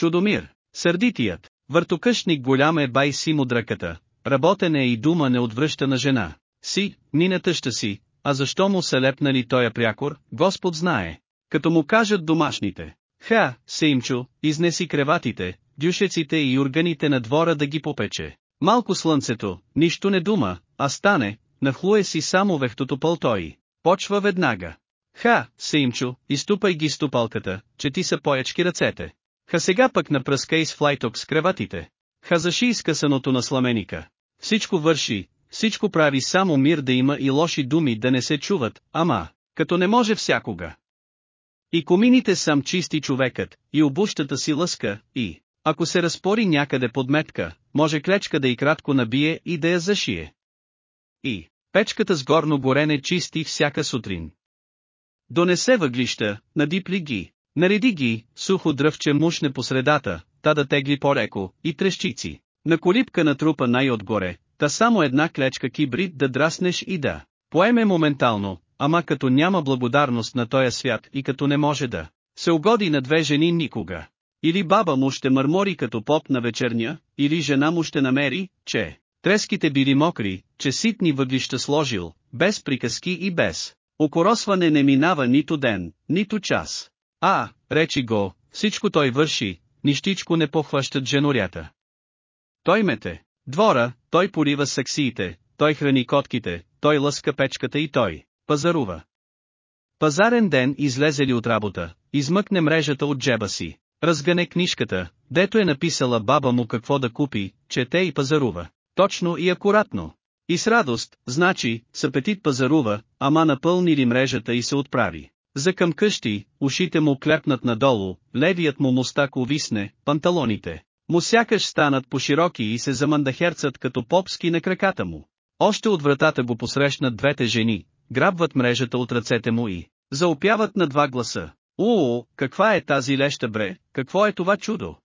Чудомир, сърдитият, въртокъшник голям е бай си мудраката, работен е и дума не отвръща на жена. Си, ни на тъща си, а защо му се лепнали тоя прякор, Господ знае. Като му кажат домашните, ха, Сеймчо, изнеси креватите, дюшеците и органите на двора да ги попече. Малко слънцето, нищо не дума, а стане, нахлуе си само вехтото пълтои. Почва веднага. Ха, Сеймчо, изтупай ги ступалката, че ти са поячки ръцете. Ха сега пък напръскай с флайток с креватите. Ха заши изкъсаното на сламеника. Всичко върши, всичко прави само мир да има и лоши думи да не се чуват, ама, като не може всякога. И комините сам чисти човекът, и обущата си лъска, и, ако се разпори някъде подметка, може клечка да и кратко набие и да я зашие. И, печката с горно горене чисти всяка сутрин. Донесе въглища, надипли ги, нареди ги, сухо дръвче мушне по средата, та да тегли по-реко, и трещици. На колипка на трупа най-отгоре, та само една клечка кибрид да драснеш и да поеме моментално, ама като няма благодарност на този свят и като не може да се угоди на две жени никога. Или баба му ще мърмори като поп на вечерня, или жена му ще намери, че треските били мокри, че ситни въглища сложил, без приказки и без окоросване не минава нито ден, нито час. А, речи го, всичко той върши, нищичко не похващат женорята. Той мете, двора, той порива саксиите, той храни котките, той лъска печката и той пазарува. Пазарен ден излезе ли от работа, измъкне мрежата от джеба си, разгъне книжката, дето е написала баба му какво да купи, чете и пазарува. Точно и акуратно. И с радост, значи, с апетит пазарува, ама напълни ли мрежата и се отправи. За към къщи, ушите му клепнат надолу, левият му мустак увисне, панталоните му сякаш станат по-широки и се замандахерцат като попски на краката му. Още от вратата го посрещнат двете жени, грабват мрежата от ръцете му и заопяват на два гласа. Уу, каква е тази леща бре, какво е това чудо?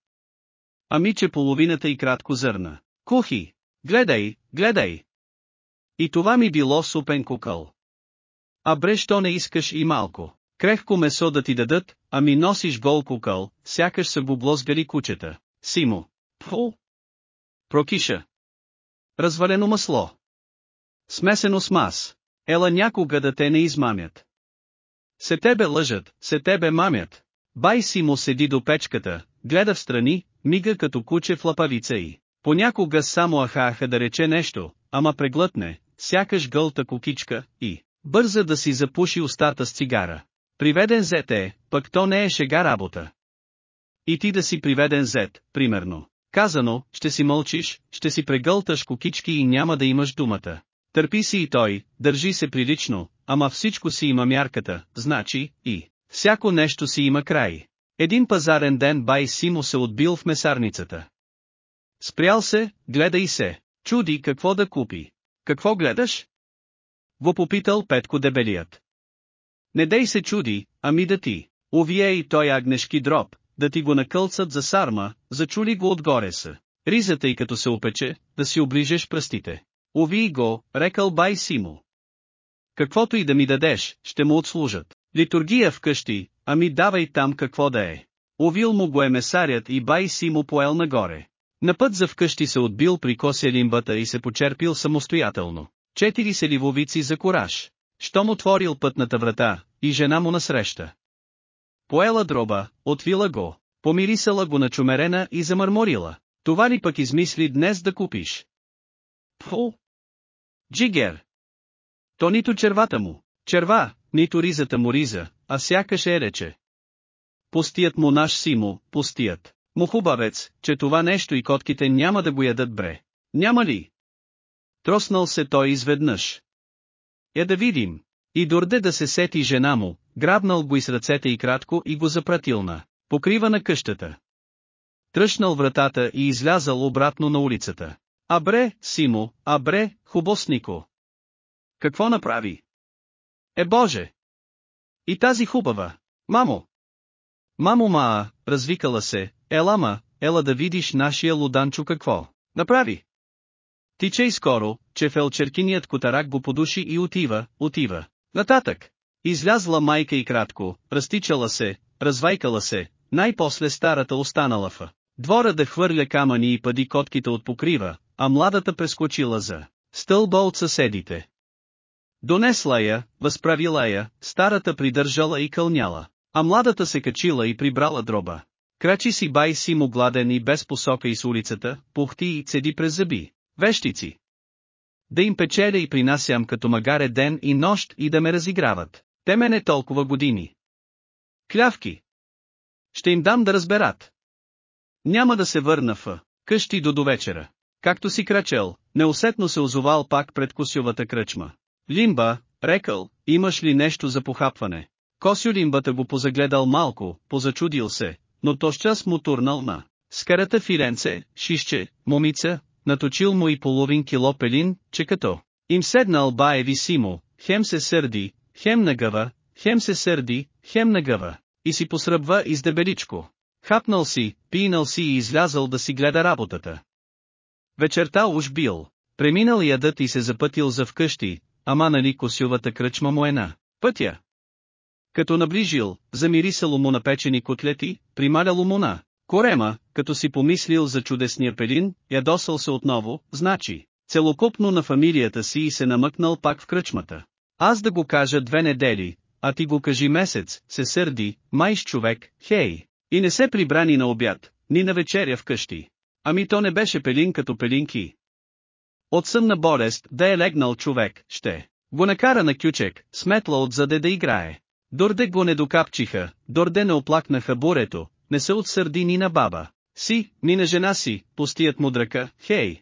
Ами че половината и кратко зърна. Кухи! Гледай, гледай! И това ми било супен кукъл. А бре, що не искаш и малко? Крехко месо да ти дадат, ами носиш гол кукъл, сякаш са го блозгали кучета. Симо. Пфу. Прокиша. Развалено масло. Смесено с мас. Ела някога да те не измамят. Се тебе лъжат, се тебе мамят. Бай си му седи до печката, гледа в страни, мига като куче в лапавица и. Понякога само ахаха да рече нещо, ама преглътне, сякаш гълта кукичка, и бърза да си запуши устата с цигара. Приведен зете, пък то не е шега работа. И ти да си приведен зет, примерно. Казано, ще си мълчиш, ще си прегълташ кукички и няма да имаш думата. Търпи си и той, държи се прилично, ама всичко си има мярката, значи, и всяко нещо си има край. Един пазарен ден бай Симо се отбил в месарницата. Спрял се, гледа и се, чуди какво да купи. Какво гледаш? Го попитал Петко дебелият. Не дей се чуди, ами да ти, увие и той агнешки дроб, да ти го накълцат за сарма, зачули го отгоре са. Ризата и като се опече, да си оближеш пръстите. Ови го, рекал бай Симо. Каквото и да ми дадеш, ще му отслужат. Литургия вкъщи, ами давай там какво да е. Овил му го е месарят и бай Симо поел нагоре. На път за вкъщи се отбил при кося лимбата и се почерпил самостоятелно. Четири селивовици за кораж. Щом отворил пътната врата, и жена му насреща. Поела дроба, отвила го, помирисала го на чумерена и замърморила. Това ли пък измисли днес да купиш? Фу! Джигер! То нито червата му, черва, нито ризата му риза, а сякаш е рече. Пустият му наш Симо, пустият. Му хубавец, че това нещо и котките няма да го ядат бре. Няма ли? Троснал се той изведнъж. Е да видим. И дорде да се сети жена му, грабнал го и с ръцете и кратко и го запратил на покрива на къщата. Тръщнал вратата и излязал обратно на улицата. Абре, Симо, абре, хубоснико. Какво направи? Е Боже! И тази хубава, мамо! Мамо Маа, развикала се, ела ма, ела да видиш нашия луданчо какво. Направи! Тичай скоро, че фелчеркиният котарак го подуши и отива, отива. Нататък. Излязла майка и кратко, разтичала се, развайкала се, най-после старата останала в двора да хвърля камъни и пади котките от покрива, а младата прескочила за стълба от съседите. Донесла я, възправила я, старата придържала и кълняла, а младата се качила и прибрала дроба. Крачи си бай си му гладен и без посока из улицата, пухти и цеди през зъби. Вещици. Да им печеля и принасям като магаре ден и нощ и да ме разиграват. Те мене толкова години. Клявки. Ще им дам да разберат. Няма да се върна в къщи до довечера. Както си крачел, неусетно се озовал пак пред косювата кръчма. Лимба, рекал, имаш ли нещо за похапване? Косю лимбата го позагледал малко, позачудил се, но то час му турнал на скарата фиренце, шишче, момица, наточил му и половин кило пелин, че като им седнал бае висимо, хем се сърди, хем нагъва, хем се сърди, хем нагъва, и си посръбва издебеличко. Хапнал си, пинал си и излязъл да си гледа работата. Вечерта уж бил, преминал ядът и се запътил за вкъщи, ама нали косювата кръчма му е на пътя. Като наближил, замирисало му напечени котлети, прималяло му на корема, като си помислил за чудесния пелин, ядосал се отново, значи, целокупно на фамилията си и се намъкнал пак в кръчмата. Аз да го кажа две недели, а ти го кажи месец, се сърди, майш човек, хей, и не се прибрани на обяд, ни на вечеря вкъщи. Ами то не беше пелин като пелинки. От съмна болест, да е легнал човек, ще го накара на кючек, сметла отзаде да играе. Дорде го не докапчиха, дорде не оплакнаха бурето, не се отсърди ни на баба си, ни на жена си, пустият мудръка, хей.